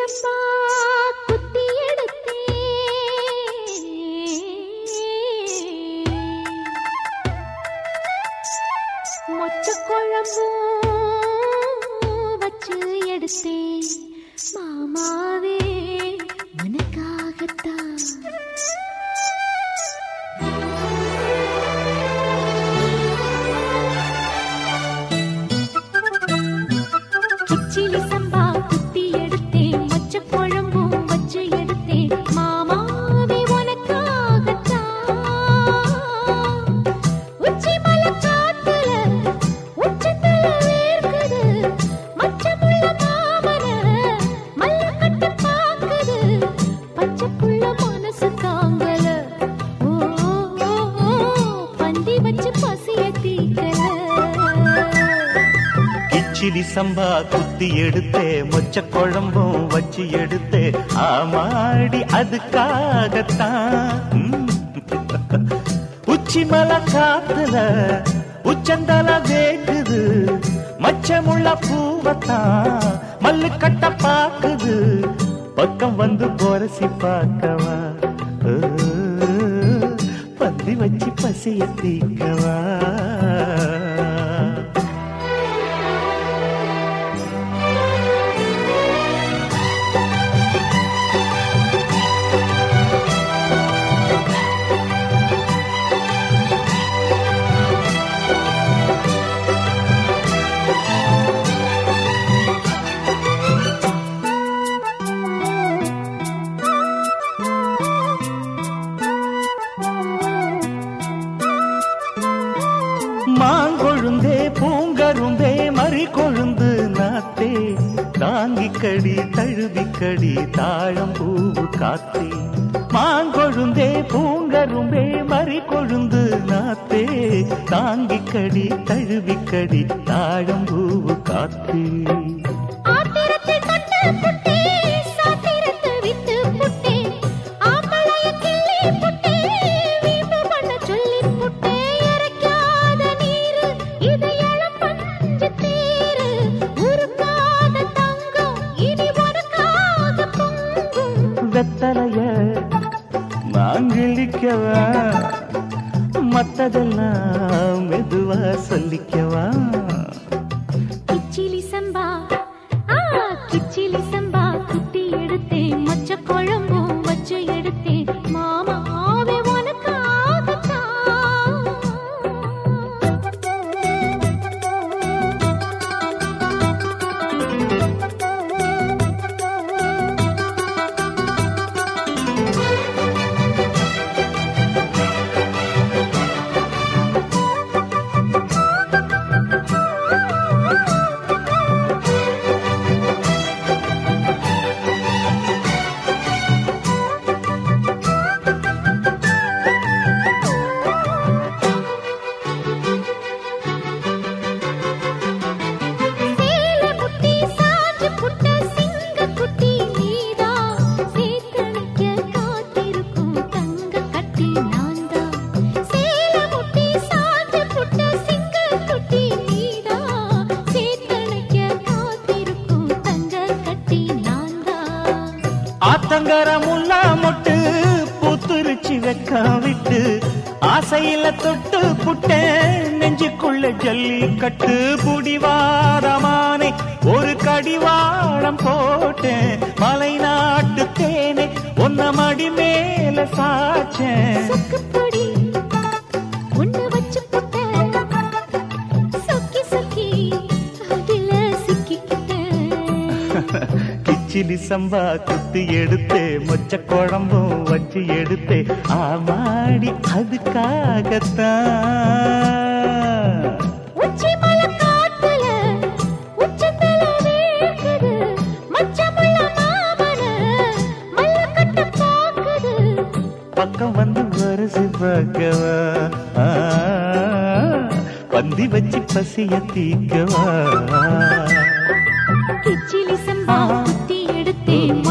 சம்பா குத்தி எடுத்தேன். மொச்ச குழம்பும் வச்சு எடுத்தேன். கிச்சிலி சம்பா குத்தி எடுத்தே மொச்ச குழம்பும் வச்சு எடுத்தே ஆமாடி அதுக்காகத்தான். உச்சி மலை காத்துல உச்சந்தல வேக்குது மச்சமுள்ள பூவத்தான் மல்லு கட்ட பாக்குது. பக்கம் வந்து போரசி பார்க்கவா? ஓ, பந்தி வச்சு பசிய தீக்கவா? கொழுந்து நாத்தே தாங்கிக்கடி தழுவிக்கடி தாழம் பூவு காத்தே. மாங்கொழுந்தே பூங்கரும்பே மறி கொழுந்து நாத்தே தாங்கிக்கடி தழுவிக்கடி தாழம் பூவு காத்தே. மாங்கிழிக்கவா மத்ததெல்லாம் மெதுவா சொல்லிக்கவா கிச்சிலி சம்பா ஆ கிச்சிலி சம்பா ஆத்தங்கர முல்லா மொட்டு பூத்துருச்சி வெக்க விட்டு. ஆசையில தொட்டு புட்டேன் நெஞ்சுக்குள்ள ஜல்லி கட்டு புடிவாரமானே ஒரு கடிவாளம் போட்டேன். மலை நாட்டு தேனே ஒன்ன மடி மேல சாச்சேன். கிச்சிலி சம்பா குத்தி எடுத்தே மொச்ச குழம்பும் வச்சு எடுத்தே ஆமாடி அதுக்காகத்தான். பக்கம் வந்து வருசி பார்க்கவா? பந்தி வச்சு பசிய தீக்கவா? கிச்சிலி சம்பா குத்தி